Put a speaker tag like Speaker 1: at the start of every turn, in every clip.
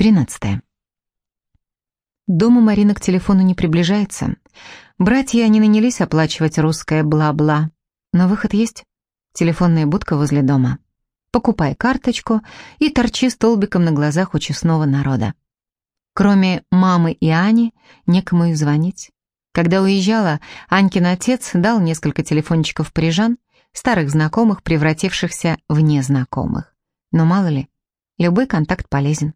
Speaker 1: 13. Дома Марина к телефону не приближается. Братья не нанялись оплачивать русское бла-бла. Но выход есть. Телефонная будка возле дома. Покупай карточку и торчи столбиком на глазах у честного народа. Кроме мамы и Ани, некому и звонить. Когда уезжала, Анькин отец дал несколько телефончиков парижан, старых знакомых, превратившихся в незнакомых. Но мало ли, любой контакт полезен.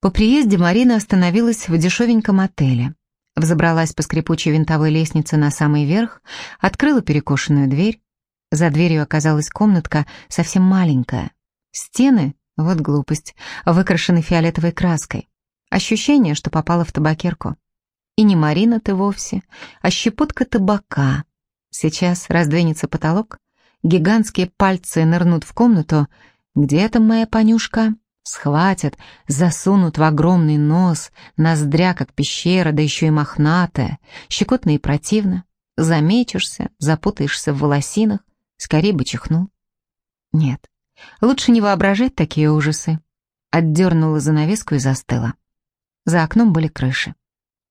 Speaker 1: По приезде Марина остановилась в дешевеньком отеле. Взобралась по скрипучей винтовой лестнице на самый верх, открыла перекошенную дверь. За дверью оказалась комнатка совсем маленькая. Стены, вот глупость, выкрашены фиолетовой краской. Ощущение, что попала в табакерку. И не Марина ты вовсе, а щепотка табака. Сейчас раздвинется потолок, гигантские пальцы нырнут в комнату. Где там моя понюшка? Схватят, засунут в огромный нос, ноздря, как пещера, да еще и мохнатая, щекотно и противно. Заметишься, запутаешься в волосинах, скорее бы чихнул. Нет, лучше не воображать такие ужасы. Отдернула занавеску и застыла. За окном были крыши.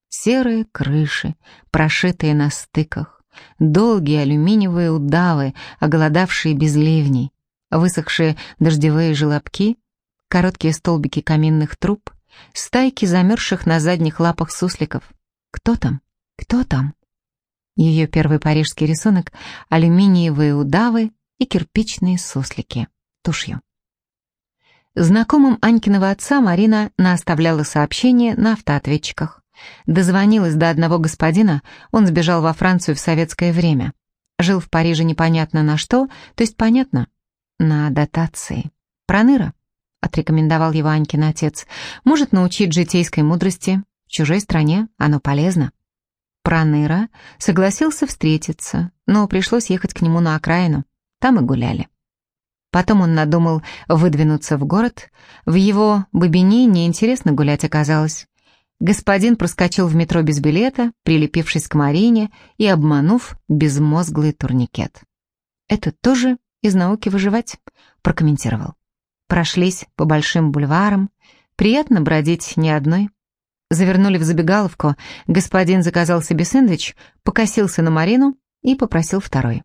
Speaker 1: Серые крыши, прошитые на стыках, долгие алюминиевые удавы, оголодавшие без ливней, высохшие дождевые желобки — короткие столбики каминных труб, стайки замерзших на задних лапах сусликов. Кто там? Кто там? Ее первый парижский рисунок — алюминиевые удавы и кирпичные суслики тушью. Знакомым Анькиного отца Марина наоставляла сообщения на автоответчиках. Дозвонилась до одного господина, он сбежал во Францию в советское время. Жил в Париже непонятно на что, то есть понятно, на дотации. Проныра. — отрекомендовал его Анькин отец. «Может научить житейской мудрости. В чужой стране оно полезно». Проныра согласился встретиться, но пришлось ехать к нему на окраину. Там и гуляли. Потом он надумал выдвинуться в город. В его бобине неинтересно гулять оказалось. Господин проскочил в метро без билета, прилепившись к Марине и обманув безмозглый турникет. «Это тоже из науки выживать», — прокомментировал. Прошлись по большим бульварам. Приятно бродить не одной. Завернули в забегаловку. Господин заказал себе сэндвич, покосился на Марину и попросил второй.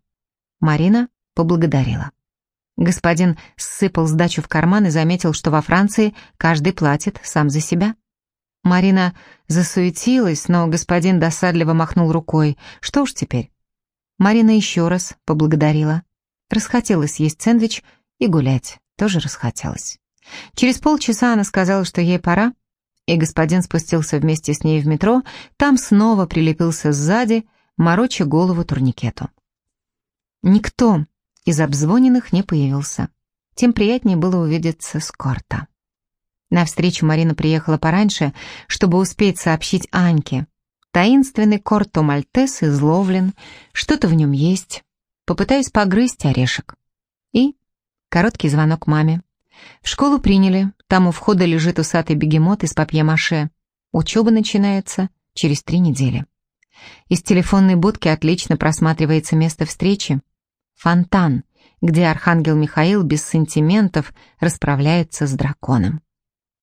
Speaker 1: Марина поблагодарила. Господин сыпал сдачу в карман и заметил, что во Франции каждый платит сам за себя. Марина засуетилась, но господин досадливо махнул рукой. Что уж теперь? Марина еще раз поблагодарила. Расхотелось есть сэндвич и гулять тоже расхотелось. Через полчаса она сказала, что ей пора, и господин спустился вместе с ней в метро, там снова прилепился сзади, мороча голову турникету. Никто из обзвоненных не появился. Тем приятнее было увидеться с Корта. На встречу Марина приехала пораньше, чтобы успеть сообщить Аньке. Таинственный Корто Мальтес изловлен, что-то в нем есть. Попытаюсь погрызть орешек. Короткий звонок маме. В школу приняли, там у входа лежит усатый бегемот из папье-маше. Учеба начинается через три недели. Из телефонной будки отлично просматривается место встречи. Фонтан, где архангел Михаил без сантиментов расправляется с драконом.